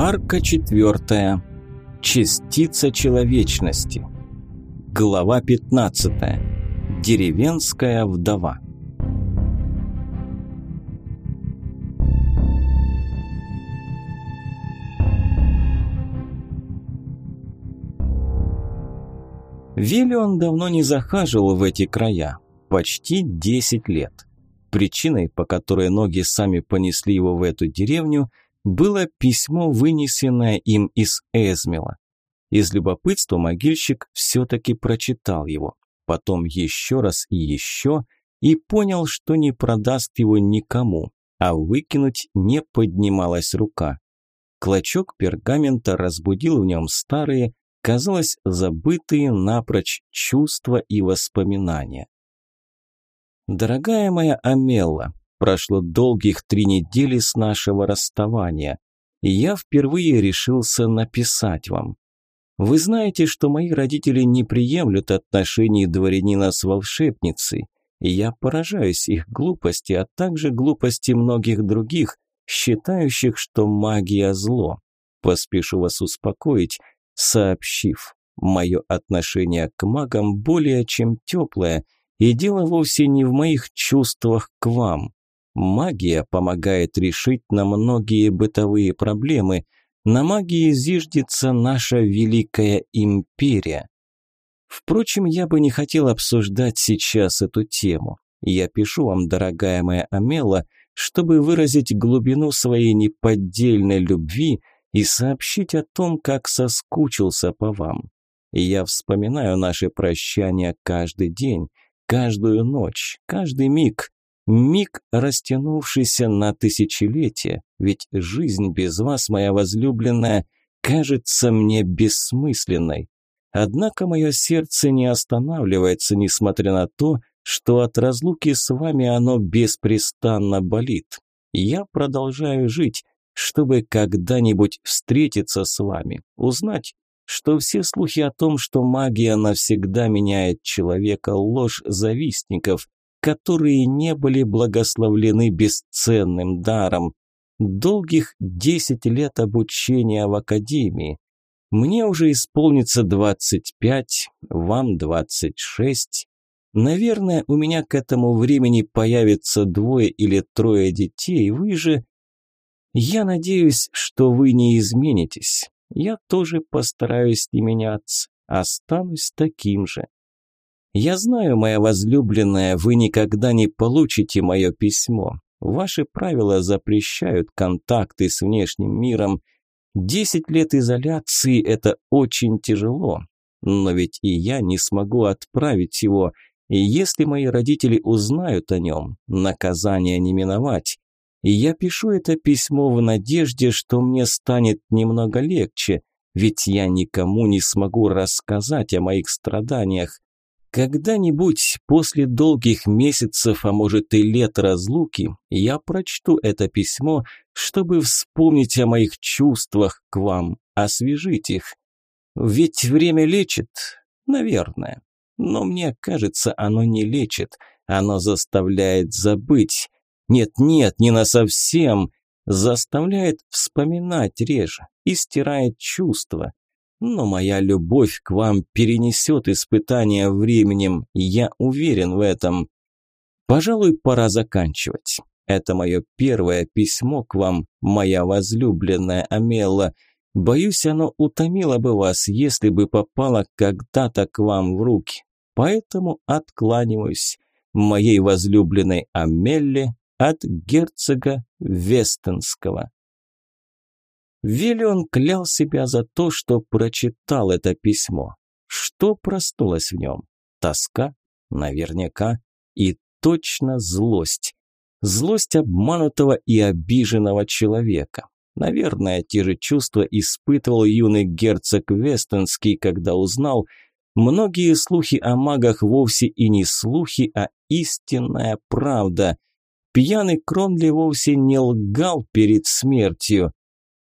Арка четвертая. Частица человечности. Глава 15. Деревенская вдова. Виллион давно не захаживал в эти края. Почти 10 лет. Причиной, по которой ноги сами понесли его в эту деревню, было письмо, вынесенное им из Эзмела. Из любопытства могильщик все-таки прочитал его, потом еще раз и еще, и понял, что не продаст его никому, а выкинуть не поднималась рука. Клочок пергамента разбудил в нем старые, казалось, забытые напрочь чувства и воспоминания. «Дорогая моя Амелла, прошло долгих три недели с нашего расставания, и я впервые решился написать вам. Вы знаете, что мои родители не приемлют отношений дворянина с волшебницей, и я поражаюсь их глупости, а также глупости многих других, считающих, что магия зло. Поспешу вас успокоить, сообщив, мое отношение к магам более чем теплое – и дело вовсе не в моих чувствах к вам. Магия помогает решить на многие бытовые проблемы. На магии зиждется наша великая империя. Впрочем, я бы не хотел обсуждать сейчас эту тему. Я пишу вам, дорогая моя Амела, чтобы выразить глубину своей неподдельной любви и сообщить о том, как соскучился по вам. Я вспоминаю наши прощания каждый день, каждую ночь, каждый миг, миг, растянувшийся на тысячелетия, ведь жизнь без вас, моя возлюбленная, кажется мне бессмысленной. Однако мое сердце не останавливается, несмотря на то, что от разлуки с вами оно беспрестанно болит. Я продолжаю жить, чтобы когда-нибудь встретиться с вами, узнать, что все слухи о том, что магия навсегда меняет человека, ложь завистников, которые не были благословлены бесценным даром. Долгих десять лет обучения в академии. Мне уже исполнится двадцать пять, вам двадцать шесть. Наверное, у меня к этому времени появится двое или трое детей, вы же... Я надеюсь, что вы не изменитесь. Я тоже постараюсь не меняться, останусь таким же. Я знаю, моя возлюбленная, вы никогда не получите мое письмо. Ваши правила запрещают контакты с внешним миром. Десять лет изоляции – это очень тяжело. Но ведь и я не смогу отправить его, и если мои родители узнают о нем, наказание не миновать. И я пишу это письмо в надежде, что мне станет немного легче, ведь я никому не смогу рассказать о моих страданиях. Когда-нибудь, после долгих месяцев, а может и лет разлуки, я прочту это письмо, чтобы вспомнить о моих чувствах к вам, освежить их. Ведь время лечит, наверное. Но мне кажется, оно не лечит, оно заставляет забыть. Нет-нет, не на совсем. Заставляет вспоминать реже и стирает чувства. Но моя любовь к вам перенесет испытания временем, я уверен в этом. Пожалуй, пора заканчивать. Это мое первое письмо к вам, моя возлюбленная Амелла. Боюсь, оно утомило бы вас, если бы попало когда-то к вам в руки. Поэтому откланиваюсь. Моей возлюбленной Амелле от герцога Вестенского. Виллион клял себя за то, что прочитал это письмо. Что проснулось в нем? Тоска? Наверняка. И точно злость. Злость обманутого и обиженного человека. Наверное, те же чувства испытывал юный герцог Вестенский, когда узнал, многие слухи о магах вовсе и не слухи, а истинная правда. Пьяный Кронли вовсе не лгал перед смертью.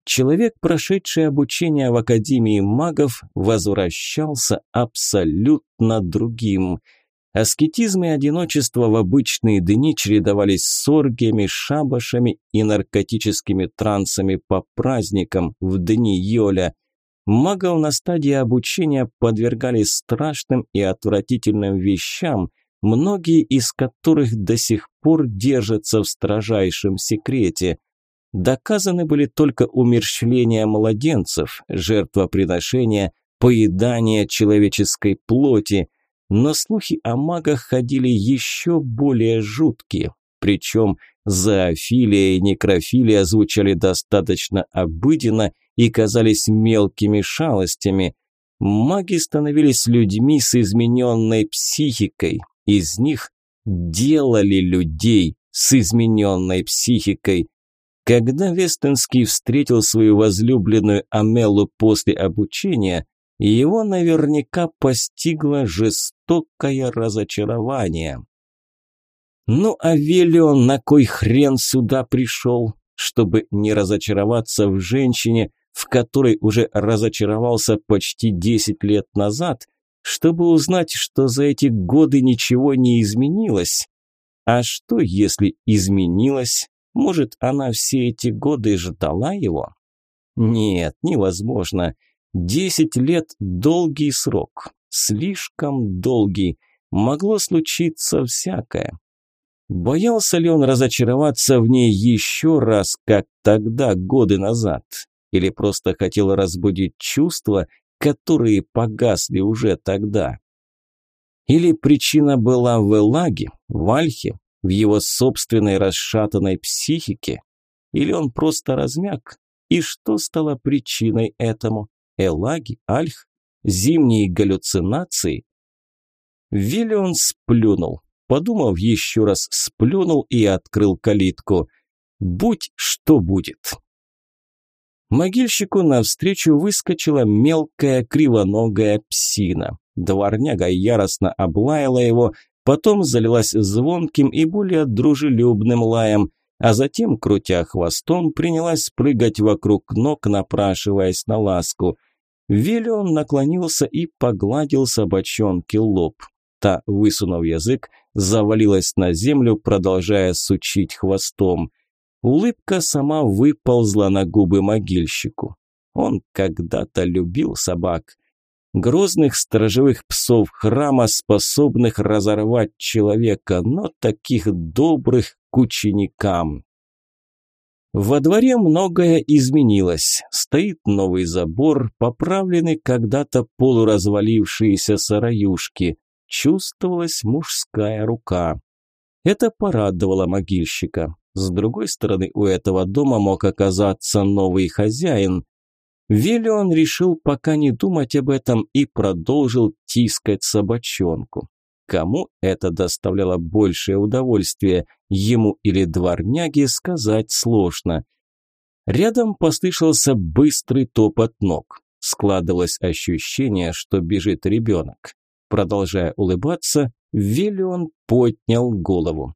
Человек, прошедший обучение в Академии магов, возвращался абсолютно другим. Аскетизм и одиночество в обычные дни чередовались с оргиями, шабашами и наркотическими трансами по праздникам в дни Йоля. Магов на стадии обучения подвергали страшным и отвратительным вещам, многие из которых до сих пор держатся в строжайшем секрете. Доказаны были только умерщвление младенцев, жертвоприношение, поедание человеческой плоти, но слухи о магах ходили еще более жуткие, причем зоофилия и некрофилия звучали достаточно обыденно и казались мелкими шалостями. Маги становились людьми с измененной психикой, из них делали людей с измененной психикой. Когда Вестенский встретил свою возлюбленную Амелу после обучения, его наверняка постигло жестокое разочарование. Ну а Велион на кой хрен сюда пришел? Чтобы не разочароваться в женщине, в которой уже разочаровался почти десять лет назад, чтобы узнать, что за эти годы ничего не изменилось. А что, если изменилось? Может, она все эти годы ждала его? Нет, невозможно. Десять лет – долгий срок. Слишком долгий. Могло случиться всякое. Боялся ли он разочароваться в ней еще раз, как тогда, годы назад? Или просто хотел разбудить чувства, которые погасли уже тогда? Или причина была в Элаге, в Альхе, в его собственной расшатанной психике? Или он просто размяк? И что стало причиной этому? Элаги, Альх? Зимние галлюцинации? Виллион сплюнул. Подумав еще раз, сплюнул и открыл калитку. Будь что будет. Могильщику навстречу выскочила мелкая кривоногая псина. Дворняга яростно облаяла его, потом залилась звонким и более дружелюбным лаем, а затем, крутя хвостом, принялась прыгать вокруг ног, напрашиваясь на ласку. Виллион наклонился и погладил собачонке лоб. Та, высунув язык, завалилась на землю, продолжая сучить хвостом. Улыбка сама выползла на губы могильщику. Он когда-то любил собак. Грозных сторожевых псов храма, способных разорвать человека, но таких добрых к ученикам. Во дворе многое изменилось. Стоит новый забор, поправлены когда-то полуразвалившиеся сараюшки чувствовалась мужская рука. Это порадовало могильщика. С другой стороны, у этого дома мог оказаться новый хозяин. Велион решил пока не думать об этом и продолжил тискать собачонку. Кому это доставляло большее удовольствие, ему или дворняге, сказать сложно. Рядом послышался быстрый топот ног. Складывалось ощущение, что бежит ребенок. Продолжая улыбаться, Велион поднял голову.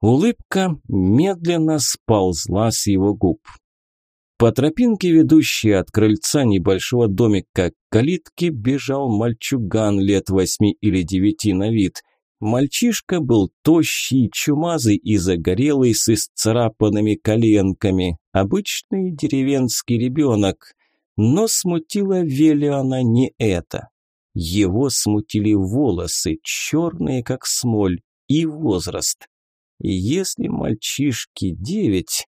Улыбка медленно сползла с его губ. По тропинке, ведущей от крыльца небольшого домика к калитке, бежал мальчуган лет восьми или девяти на вид. Мальчишка был тощий, чумазый и загорелый, с исцарапанными коленками. Обычный деревенский ребенок. Но смутило Велиона не это. Его смутили волосы, черные как смоль, и возраст. Если мальчишке девять,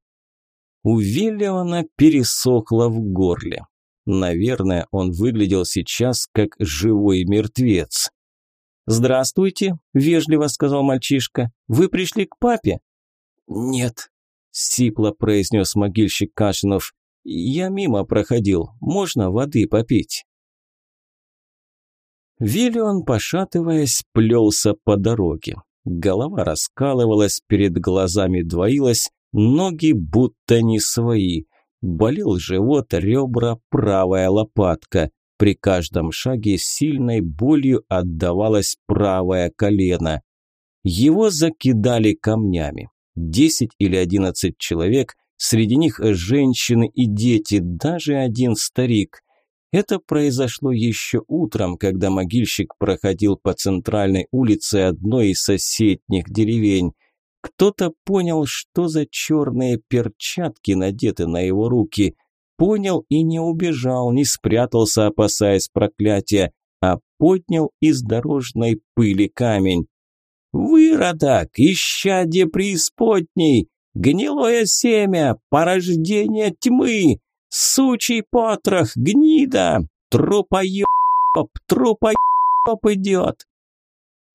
у Виллиона пересохло в горле. Наверное, он выглядел сейчас как живой мертвец. «Здравствуйте», – вежливо сказал мальчишка. «Вы пришли к папе?» «Нет», – сипло произнес могильщик Кашинов. «Я мимо проходил. Можно воды попить?» Виллион, пошатываясь, плелся по дороге. Голова раскалывалась, перед глазами двоилась, ноги будто не свои. Болел живот, ребра, правая лопатка. При каждом шаге сильной болью отдавалось правое колено. Его закидали камнями. Десять или одиннадцать человек, среди них женщины и дети, даже один старик. Это произошло еще утром, когда могильщик проходил по центральной улице одной из соседних деревень. Кто-то понял, что за черные перчатки надеты на его руки. Понял и не убежал, не спрятался, опасаясь проклятия, а поднял из дорожной пыли камень. «Выродок, исчадие преисподней, гнилое семя, порождение тьмы, сучий потрох, гнида, трупоеб, трупоеб идет!»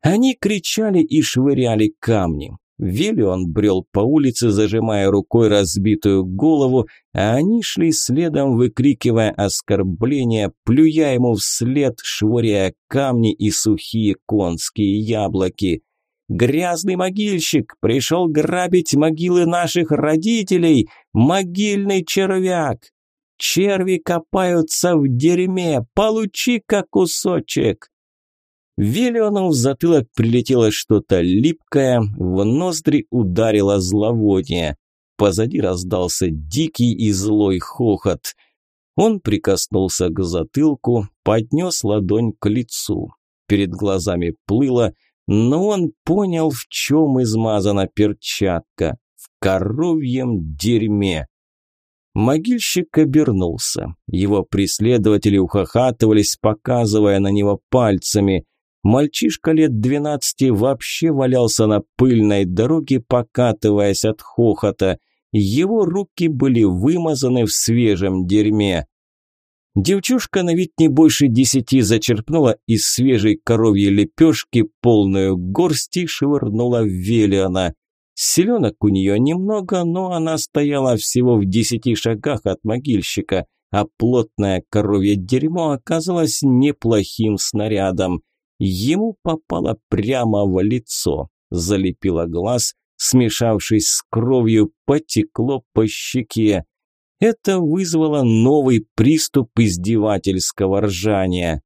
Они кричали и швыряли камни. Велион брел по улице, зажимая рукой разбитую голову, а они шли следом, выкрикивая оскорбления, плюя ему вслед, швыряя камни и сухие конские яблоки. «Грязный могильщик пришел грабить могилы наших родителей! Могильный червяк! Черви копаются в дерьме! Получи-ка кусочек!» Велиону в затылок прилетело что-то липкое, в ноздри ударило зловоние. Позади раздался дикий и злой хохот. Он прикоснулся к затылку, поднес ладонь к лицу. Перед глазами плыло, но он понял, в чем измазана перчатка. В коровьем дерьме. Могильщик обернулся. Его преследователи ухахатывались, показывая на него пальцами – Мальчишка лет двенадцати вообще валялся на пыльной дороге, покатываясь от хохота. Его руки были вымазаны в свежем дерьме. Девчушка на вид не больше десяти зачерпнула из свежей коровьей лепешки полную горсть и швырнула в Велиана. Селенок у нее немного, но она стояла всего в десяти шагах от могильщика, а плотное коровье дерьмо оказалось неплохим снарядом. Ему попало прямо в лицо, залепило глаз, смешавшись с кровью, потекло по щеке. Это вызвало новый приступ издевательского ржания.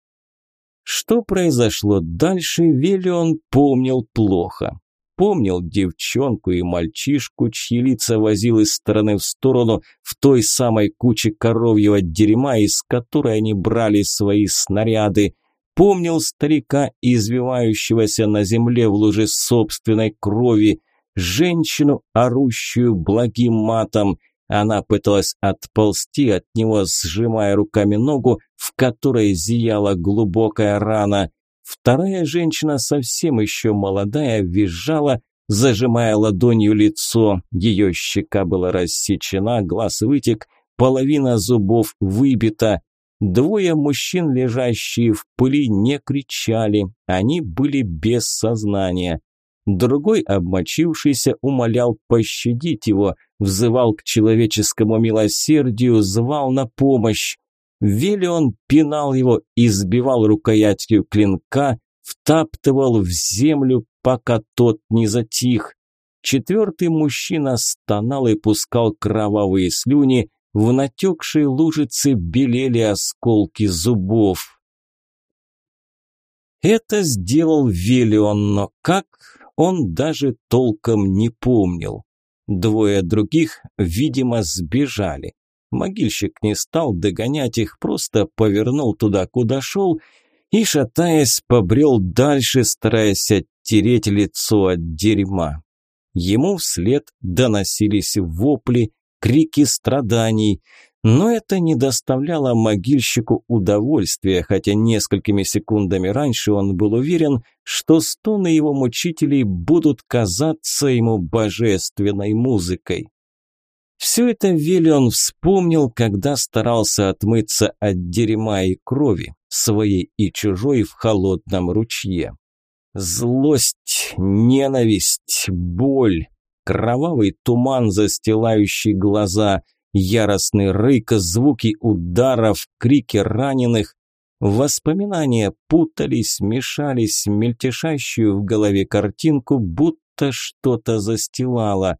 Что произошло дальше, Велион помнил плохо. Помнил девчонку и мальчишку, чьи лица возил из стороны в сторону в той самой куче коровьего дерьма, из которой они брали свои снаряды помнил старика, извивающегося на земле в луже собственной крови, женщину, орущую благим матом. Она пыталась отползти от него, сжимая руками ногу, в которой зияла глубокая рана. Вторая женщина, совсем еще молодая, визжала, зажимая ладонью лицо. Ее щека была рассечена, глаз вытек, половина зубов выбита. Двое мужчин, лежащие в пыли, не кричали, они были без сознания. Другой, обмочившийся, умолял пощадить его, взывал к человеческому милосердию, звал на помощь. Велион пинал его, избивал рукоятью клинка, втаптывал в землю, пока тот не затих. Четвертый мужчина стонал и пускал кровавые слюни, в натекшей лужице белели осколки зубов. Это сделал Велион, но как, он даже толком не помнил. Двое других, видимо, сбежали. Могильщик не стал догонять их, просто повернул туда, куда шел, и, шатаясь, побрел дальше, стараясь оттереть лицо от дерьма. Ему вслед доносились вопли, крики страданий. Но это не доставляло могильщику удовольствия, хотя несколькими секундами раньше он был уверен, что стоны его мучителей будут казаться ему божественной музыкой. Все это Велион вспомнил, когда старался отмыться от дерьма и крови, своей и чужой в холодном ручье. Злость, ненависть, боль, кровавый туман, застилающий глаза, яростный рык, звуки ударов, крики раненых. Воспоминания путались, мешались, мельтешащую в голове картинку, будто что-то застилало.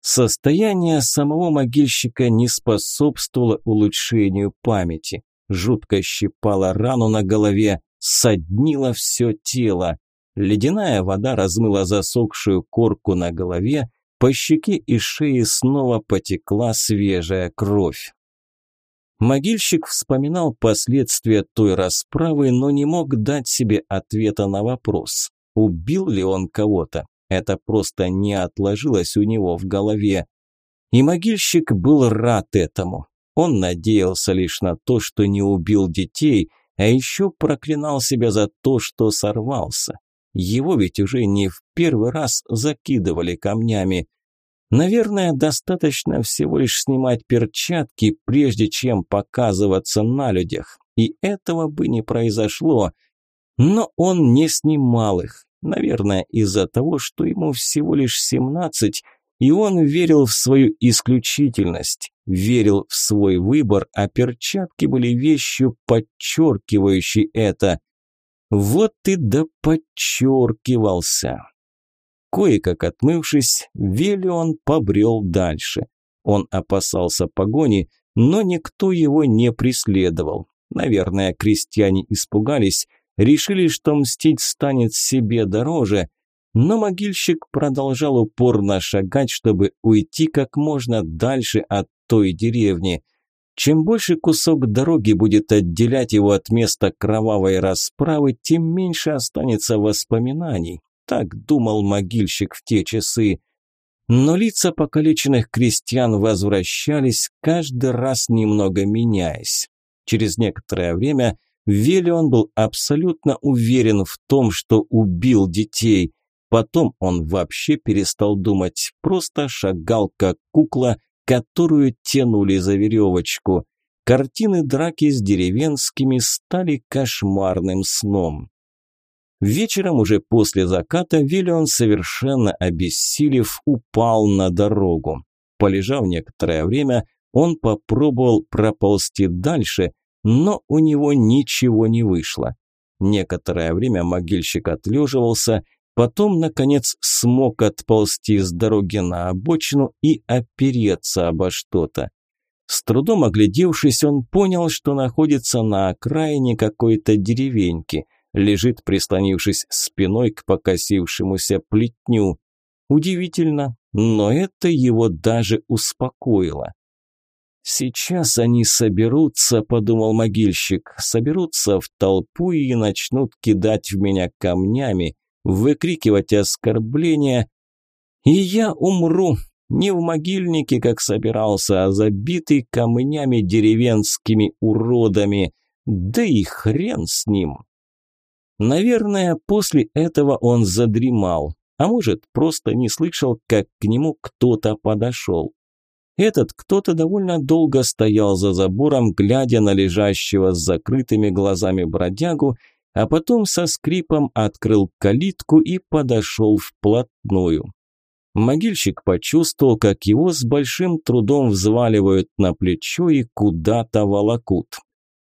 Состояние самого могильщика не способствовало улучшению памяти. Жутко щипало рану на голове, соднило все тело. Ледяная вода размыла засохшую корку на голове, по щеке и шее снова потекла свежая кровь. Могильщик вспоминал последствия той расправы, но не мог дать себе ответа на вопрос, убил ли он кого-то. Это просто не отложилось у него в голове. И могильщик был рад этому. Он надеялся лишь на то, что не убил детей, а еще проклинал себя за то, что сорвался. Его ведь уже не в первый раз закидывали камнями. Наверное, достаточно всего лишь снимать перчатки, прежде чем показываться на людях. И этого бы не произошло. Но он не снимал их. Наверное, из-за того, что ему всего лишь семнадцать, и он верил в свою исключительность, верил в свой выбор, а перчатки были вещью, подчеркивающей это. Вот и да подчеркивался. Кое-как отмывшись, Велион побрел дальше. Он опасался погони, но никто его не преследовал. Наверное, крестьяне испугались, решили, что мстить станет себе дороже, но могильщик продолжал упорно шагать, чтобы уйти как можно дальше от той деревни. Чем больше кусок дороги будет отделять его от места кровавой расправы, тем меньше останется воспоминаний. Так думал могильщик в те часы. Но лица покалеченных крестьян возвращались, каждый раз немного меняясь. Через некоторое время Велион был абсолютно уверен в том, что убил детей. Потом он вообще перестал думать, просто шагал как кукла, которую тянули за веревочку. Картины драки с деревенскими стали кошмарным сном. Вечером уже после заката Виллион, совершенно обессилев, упал на дорогу. Полежав некоторое время, он попробовал проползти дальше, но у него ничего не вышло. Некоторое время могильщик отлеживался, потом, наконец, смог отползти с дороги на обочину и опереться обо что-то. С трудом оглядевшись, он понял, что находится на окраине какой-то деревеньки – лежит, прислонившись спиной к покосившемуся плетню. Удивительно, но это его даже успокоило. «Сейчас они соберутся», – подумал могильщик, – «соберутся в толпу и начнут кидать в меня камнями, выкрикивать оскорбления, и я умру, не в могильнике, как собирался, а забитый камнями деревенскими уродами, да и хрен с ним». Наверное, после этого он задремал, а может, просто не слышал, как к нему кто-то подошел. Этот кто-то довольно долго стоял за забором, глядя на лежащего с закрытыми глазами бродягу, а потом со скрипом открыл калитку и подошел вплотную. Могильщик почувствовал, как его с большим трудом взваливают на плечо и куда-то волокут.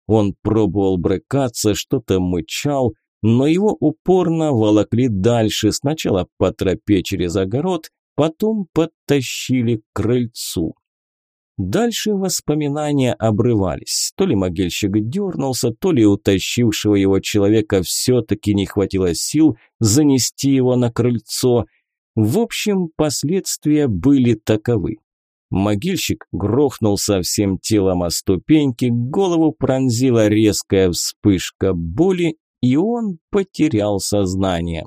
Он пробовал брыкаться, что-то мычал, но его упорно волокли дальше, сначала по тропе через огород, потом подтащили к крыльцу. Дальше воспоминания обрывались. То ли могильщик дернулся, то ли утащившего его человека все-таки не хватило сил занести его на крыльцо. В общем, последствия были таковы. Могильщик грохнулся всем телом о ступеньки, голову пронзила резкая вспышка боли, и он потерял сознание.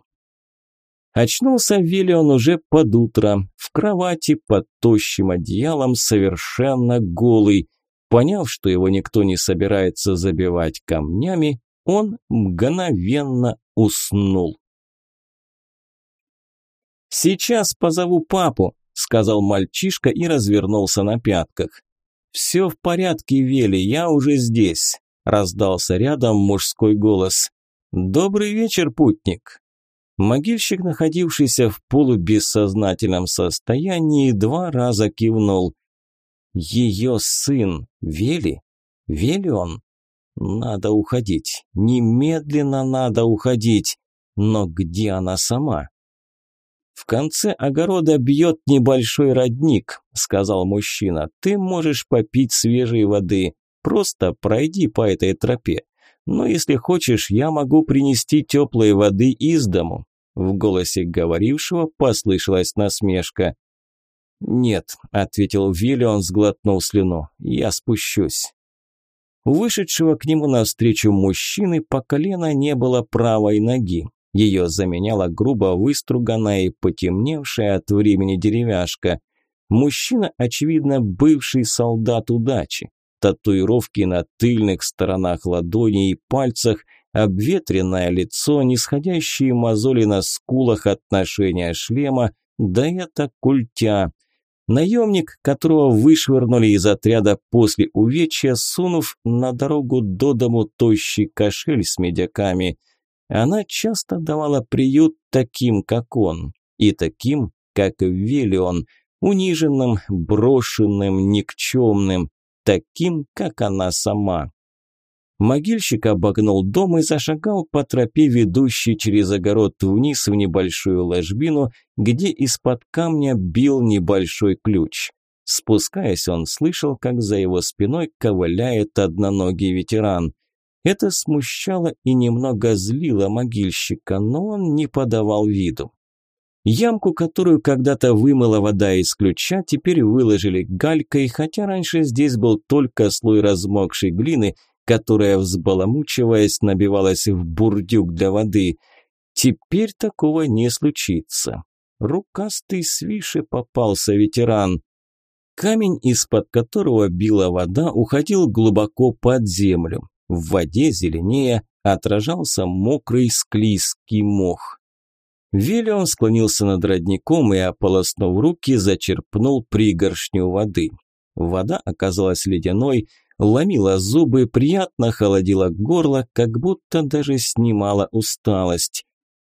Очнулся Виллион уже под утро, в кровати под тощим одеялом, совершенно голый. Поняв, что его никто не собирается забивать камнями, он мгновенно уснул. «Сейчас позову папу», – сказал мальчишка и развернулся на пятках. «Все в порядке, Вели, я уже здесь», – раздался рядом мужской голос. «Добрый вечер, путник!» Могильщик, находившийся в полубессознательном состоянии, два раза кивнул. «Ее сын Вели? Вели он? Надо уходить, немедленно надо уходить. Но где она сама?» «В конце огорода бьет небольшой родник», – сказал мужчина. «Ты можешь попить свежей воды. Просто пройди по этой тропе. Но если хочешь, я могу принести теплой воды из дому». В голосе говорившего послышалась насмешка. «Нет», – ответил Виллион, сглотнув слюну, – «я спущусь». У вышедшего к нему навстречу мужчины по колено не было правой ноги. Ее заменяла грубо выструганная и потемневшая от времени деревяшка. Мужчина, очевидно, бывший солдат удачи. Татуировки на тыльных сторонах ладоней и пальцах, обветренное лицо, нисходящие мозоли на скулах от ношения шлема, да это культя. Наемник, которого вышвырнули из отряда после увечья, сунув на дорогу до дому тощий кошель с медяками. Она часто давала приют таким, как он, и таким, как Велион, униженным, брошенным, никчемным, таким, как она сама. Могильщик обогнул дом и зашагал по тропе, ведущей через огород вниз в небольшую ложбину, где из-под камня бил небольшой ключ. Спускаясь, он слышал, как за его спиной ковыляет одноногий ветеран. Это смущало и немного злило могильщика, но он не подавал виду. Ямку, которую когда-то вымыла вода из ключа, теперь выложили галькой, хотя раньше здесь был только слой размокшей глины, которая, взбаламучиваясь, набивалась в бурдюк для воды. Теперь такого не случится. Рукастый свише попался ветеран. Камень, из-под которого била вода, уходил глубоко под землю. В воде зеленее отражался мокрый склизкий мох. Виллион склонился над родником и, ополоснув руки, зачерпнул пригоршню воды. Вода оказалась ледяной, ломила зубы, приятно холодила горло, как будто даже снимала усталость.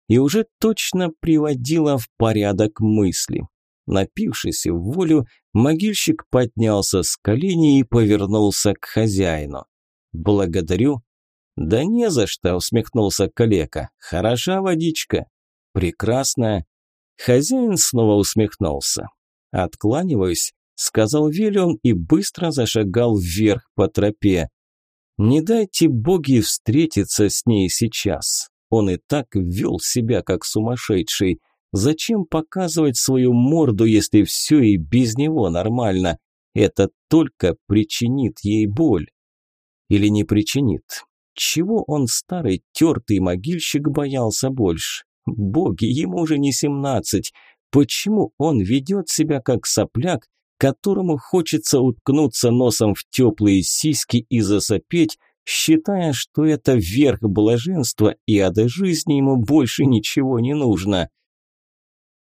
И уже точно приводила в порядок мысли. Напившись в волю, могильщик поднялся с колени и повернулся к хозяину. «Благодарю». «Да не за что», – усмехнулся калека. «Хороша водичка». Прекрасно. Хозяин снова усмехнулся. Откланиваюсь, сказал Виллион и быстро зашагал вверх по тропе. Не дайте боги встретиться с ней сейчас. Он и так вел себя как сумасшедший. Зачем показывать свою морду, если все и без него нормально? Это только причинит ей боль. Или не причинит? Чего он, старый тертый могильщик, боялся больше? Боги, ему уже не семнадцать. Почему он ведет себя как сопляк, которому хочется уткнуться носом в теплые сиськи и засопеть, считая, что это верх блаженства и от жизни ему больше ничего не нужно?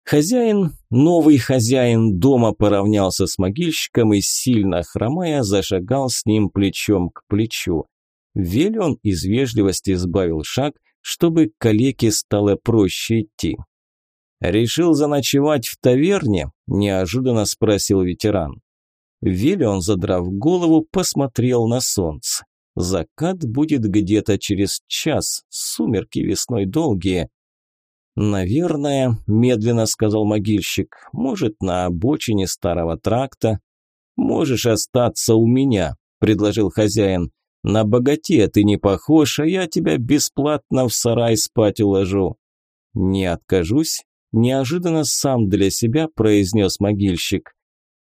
Хозяин, новый хозяин дома поравнялся с могильщиком и, сильно хромая, зашагал с ним плечом к плечу. Велен из вежливости сбавил шаг, чтобы калеке стало проще идти. «Решил заночевать в таверне?» – неожиданно спросил ветеран. Виллион, задрав голову, посмотрел на солнце. Закат будет где-то через час, сумерки весной долгие. «Наверное», – медленно сказал могильщик, – «может, на обочине старого тракта?» «Можешь остаться у меня», – предложил хозяин. На богате ты не похож, а я тебя бесплатно в сарай спать уложу». «Не откажусь», – неожиданно сам для себя произнес могильщик.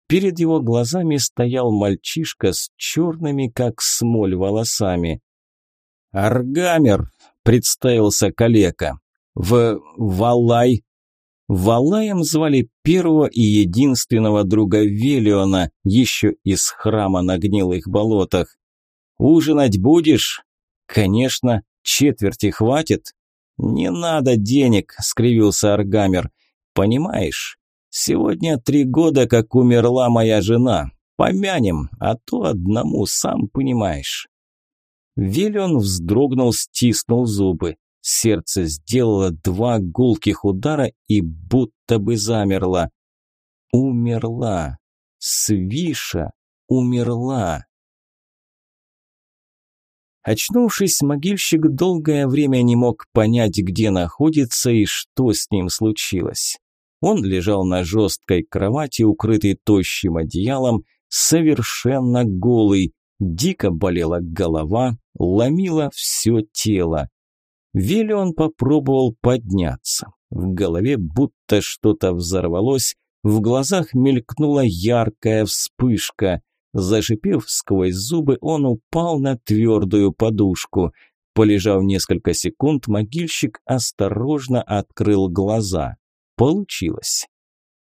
Перед его глазами стоял мальчишка с черными, как смоль, волосами. «Аргамер», – представился калека. «В Валай». Валаем звали первого и единственного друга Велиона, еще из храма на гнилых болотах. Ужинать будешь? Конечно, четверти хватит. Не надо денег, скривился Аргамер. Понимаешь, сегодня три года, как умерла моя жена. Помянем, а то одному, сам понимаешь. Велион вздрогнул, стиснул зубы. Сердце сделало два гулких удара и будто бы замерло. Умерла. Свиша умерла. Очнувшись, могильщик долгое время не мог понять, где находится и что с ним случилось. Он лежал на жесткой кровати, укрытый тощим одеялом, совершенно голый, дико болела голова, ломило все тело. Велион попробовал подняться. В голове будто что-то взорвалось, в глазах мелькнула яркая вспышка. Зашипев сквозь зубы, он упал на твердую подушку. Полежав несколько секунд, могильщик осторожно открыл глаза. Получилось.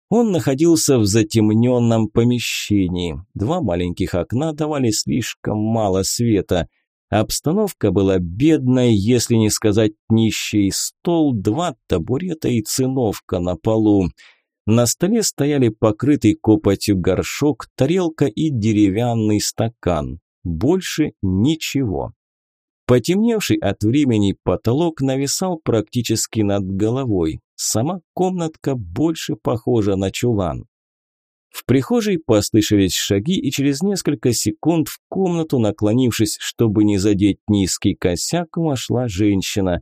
Он находился в затемненном помещении. Два маленьких окна давали слишком мало света. Обстановка была бедной, если не сказать нищий стол, два табурета и циновка на полу. На столе стояли покрытый копотью горшок, тарелка и деревянный стакан. Больше ничего. Потемневший от времени потолок нависал практически над головой. Сама комнатка больше похожа на чулан. В прихожей послышались шаги, и через несколько секунд в комнату, наклонившись, чтобы не задеть низкий косяк, вошла женщина.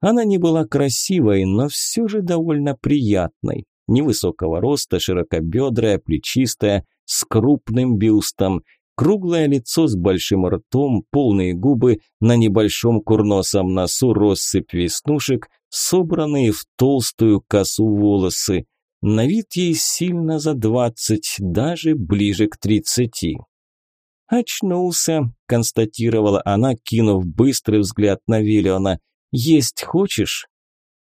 Она не была красивой, но все же довольно приятной. Невысокого роста, широкобедрая, плечистая, с крупным бюстом. Круглое лицо с большим ртом, полные губы, на небольшом курносом носу россыпь веснушек, собранные в толстую косу волосы. На вид ей сильно за двадцать, даже ближе к тридцати. «Очнулся», – констатировала она, кинув быстрый взгляд на Виллиона. «Есть хочешь?»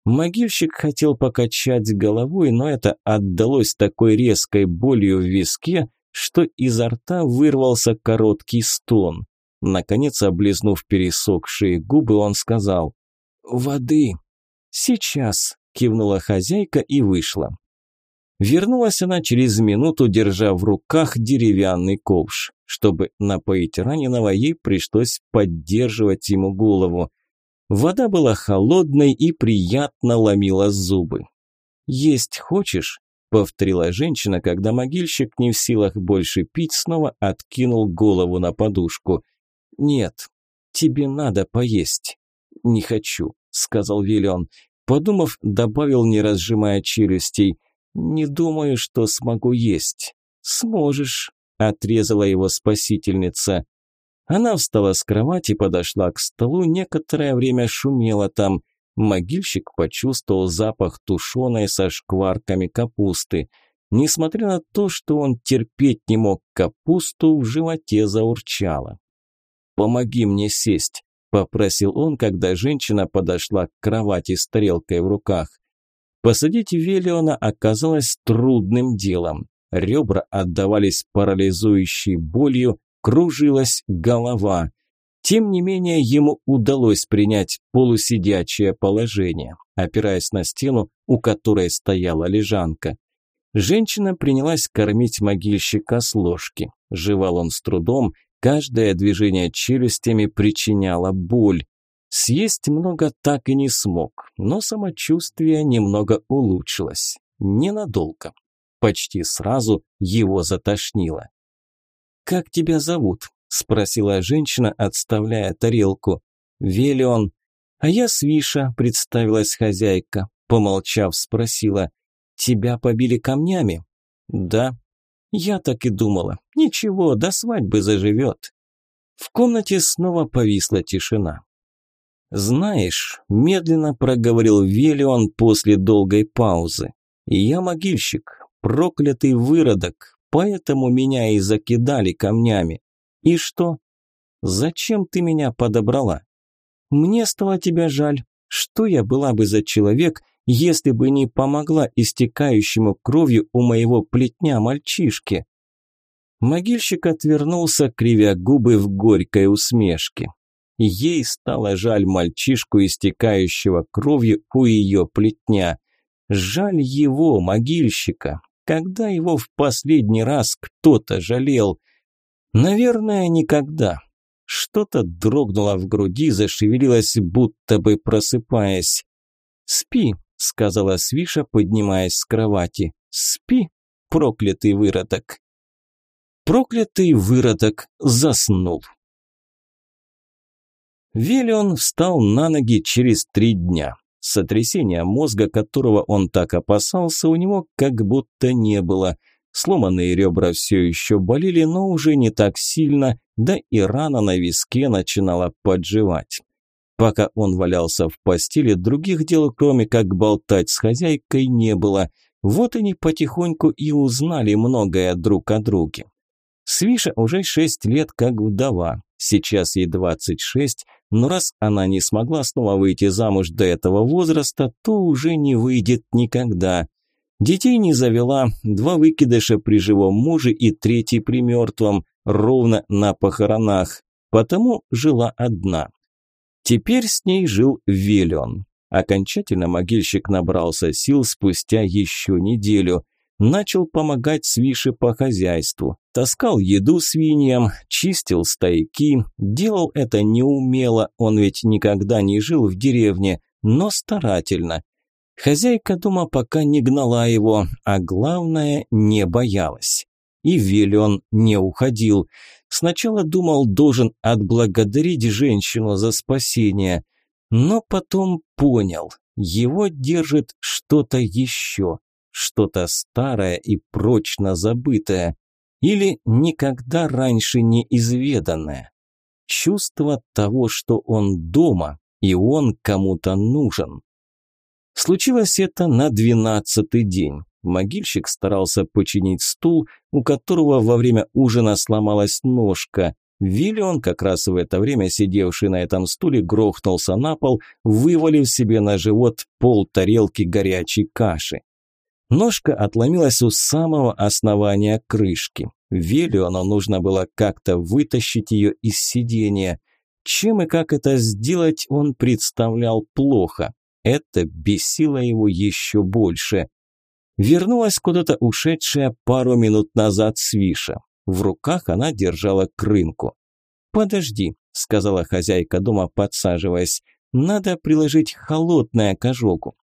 Могильщик хотел покачать головой, но это отдалось такой резкой болью в виске, что изо рта вырвался короткий стон. Наконец, облизнув пересохшие губы, он сказал «Воды». «Сейчас», – кивнула хозяйка и вышла. Вернулась она через минуту, держа в руках деревянный ковш. Чтобы напоить раненого, ей пришлось поддерживать ему голову. Вода была холодной и приятно ломила зубы. «Есть хочешь?» повторила женщина, когда могильщик не в силах больше пить, снова откинул голову на подушку. Нет, тебе надо поесть. Не хочу, сказал Виллион. Подумав, добавил, не разжимая челюстей. Не думаю, что смогу есть. Сможешь, отрезала его спасительница. Она встала с кровати, подошла к столу, некоторое время шумела там. Могильщик почувствовал запах тушеной со шкварками капусты. Несмотря на то, что он терпеть не мог капусту, в животе заурчало. «Помоги мне сесть», – попросил он, когда женщина подошла к кровати с тарелкой в руках. Посадить Велиона оказалось трудным делом. Ребра отдавались парализующей болью, кружилась голова – тем не менее, ему удалось принять полусидячее положение, опираясь на стену, у которой стояла лежанка. Женщина принялась кормить могильщика с ложки. Жевал он с трудом, каждое движение челюстями причиняло боль. Съесть много так и не смог, но самочувствие немного улучшилось. Ненадолго. Почти сразу его затошнило. «Как тебя зовут?» спросила женщина, отставляя тарелку. Велион. А я Свиша, представилась хозяйка. Помолчав, спросила. Тебя побили камнями? Да. Я так и думала. Ничего, до свадьбы заживет. В комнате снова повисла тишина. «Знаешь», – медленно проговорил Велион после долгой паузы, – «я могильщик, проклятый выродок, поэтому меня и закидали камнями. «И что? Зачем ты меня подобрала? Мне стало тебя жаль. Что я была бы за человек, если бы не помогла истекающему кровью у моего плетня мальчишке?» Могильщик отвернулся, кривя губы в горькой усмешке. Ей стало жаль мальчишку, истекающего кровью у ее плетня. Жаль его, могильщика. Когда его в последний раз кто-то жалел – Наверное, никогда. Что-то дрогнуло в груди, зашевелилось, будто бы просыпаясь. «Спи», – сказала Свиша, поднимаясь с кровати. «Спи, проклятый выродок». Проклятый выродок заснул. Велион встал на ноги через три дня. Сотрясения мозга, которого он так опасался, у него как будто не было – Сломанные ребра все еще болели, но уже не так сильно, да и рана на виске начинала подживать. Пока он валялся в постели, других дел, кроме как болтать с хозяйкой, не было. Вот они потихоньку и узнали многое друг о друге. Свиша уже шесть лет как вдова, сейчас ей 26, но раз она не смогла снова выйти замуж до этого возраста, то уже не выйдет никогда. Детей не завела, два выкидыша при живом муже и третий при мертвом, ровно на похоронах, потому жила одна. Теперь с ней жил Велион. Окончательно могильщик набрался сил спустя еще неделю. Начал помогать свише по хозяйству. Таскал еду свиньям, чистил стояки. Делал это неумело, он ведь никогда не жил в деревне, но старательно. Хозяйка дома пока не гнала его, а главное, не боялась. И Велион не уходил. Сначала думал, должен отблагодарить женщину за спасение, но потом понял, его держит что-то еще, что-то старое и прочно забытое, или никогда раньше не изведанное. Чувство того, что он дома, и он кому-то нужен. Случилось это на двенадцатый день. Могильщик старался починить стул, у которого во время ужина сломалась ножка. Виллион, как раз в это время сидевший на этом стуле, грохнулся на пол, вывалив себе на живот пол тарелки горячей каши. Ножка отломилась у самого основания крышки. Виллиону нужно было как-то вытащить ее из сидения. Чем и как это сделать, он представлял плохо. Это бесило его еще больше. Вернулась куда-то ушедшая пару минут назад Свиша. В руках она держала крынку. «Подожди», – сказала хозяйка дома, подсаживаясь. «Надо приложить холодное к ожогу».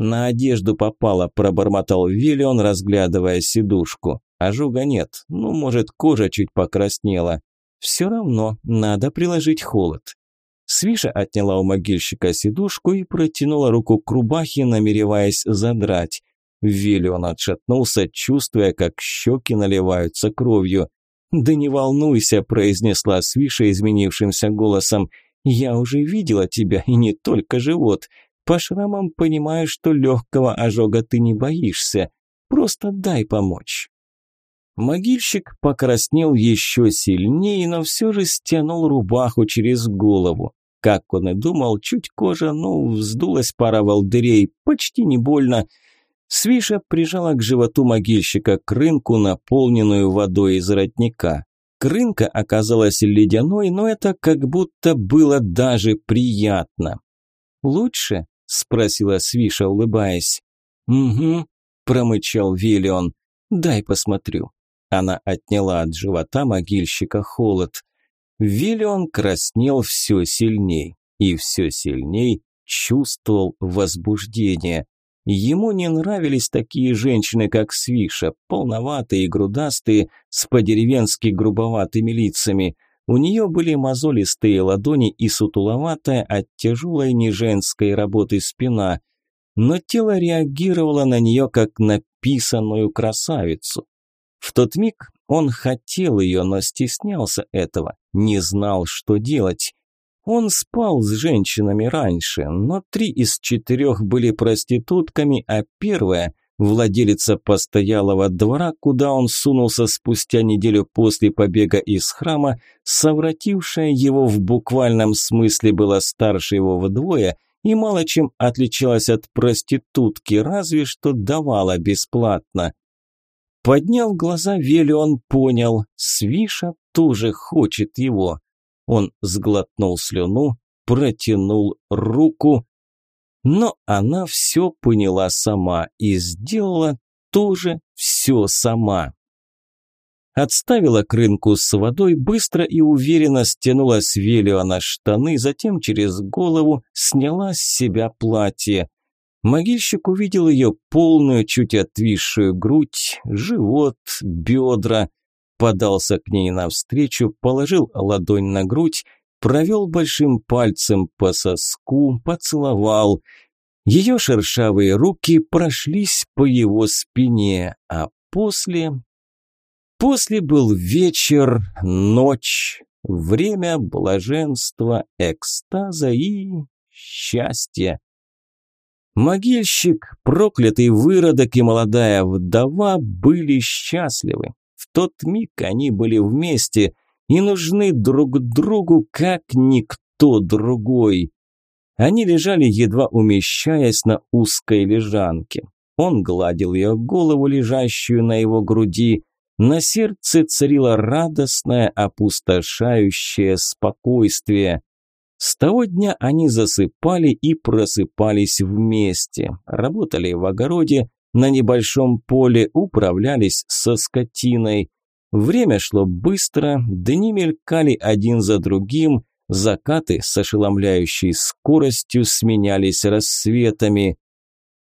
«На одежду попало», – пробормотал Виллион, разглядывая сидушку. «Ожога нет, ну, может, кожа чуть покраснела. Все равно надо приложить холод». Свиша отняла у могильщика сидушку и протянула руку к рубахе, намереваясь задрать. Виллион отшатнулся, чувствуя, как щеки наливаются кровью. «Да не волнуйся», – произнесла Свиша изменившимся голосом. «Я уже видела тебя, и не только живот. По шрамам понимаю, что легкого ожога ты не боишься. Просто дай помочь». Могильщик покраснел еще сильнее, но все же стянул рубаху через голову. Как он и думал, чуть кожа, ну, вздулась пара волдырей, почти не больно – Свиша прижала к животу могильщика крынку, наполненную водой из родника. Крынка оказалась ледяной, но это как будто было даже приятно. «Лучше?» – спросила Свиша, улыбаясь. «Угу», – промычал Виллион. «Дай посмотрю». Она отняла от живота могильщика холод. Виллион краснел все сильней и все сильней чувствовал возбуждение. Ему не нравились такие женщины, как Свиша, полноватые и грудастые, с по-деревенски грубоватыми лицами. У нее были мозолистые ладони и сутуловатая от тяжелой неженской работы спина. Но тело реагировало на нее, как на писаную красавицу. В тот миг он хотел ее, но стеснялся этого, не знал, что делать. Он спал с женщинами раньше, но три из четырех были проститутками, а первая – владелица постоялого двора, куда он сунулся спустя неделю после побега из храма, совратившая его в буквальном смысле была старше его вдвое и мало чем отличалась от проститутки, разве что давала бесплатно. Подняв глаза, Вели он понял, Свиша тоже хочет его. Он сглотнул слюну, протянул руку, но она все поняла сама и сделала тоже все сама. Отставила крынку с водой, быстро и уверенно стянула с Велиона штаны, затем через голову сняла с себя платье. Могильщик увидел ее полную, чуть отвисшую грудь, живот, бедра подался к ней навстречу, положил ладонь на грудь, провел большим пальцем по соску, поцеловал. Ее шершавые руки прошлись по его спине, а после... После был вечер, ночь, время блаженства, экстаза и счастья. Могильщик, проклятый выродок и молодая вдова были счастливы. В тот миг они были вместе и нужны друг другу, как никто другой. Они лежали, едва умещаясь на узкой лежанке. Он гладил ее голову, лежащую на его груди. На сердце царило радостное, опустошающее спокойствие. С того дня они засыпали и просыпались вместе, работали в огороде, на небольшом поле управлялись со скотиной. Время шло быстро, дни мелькали один за другим, закаты с ошеломляющей скоростью сменялись рассветами.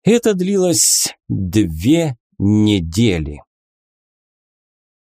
Это длилось две недели.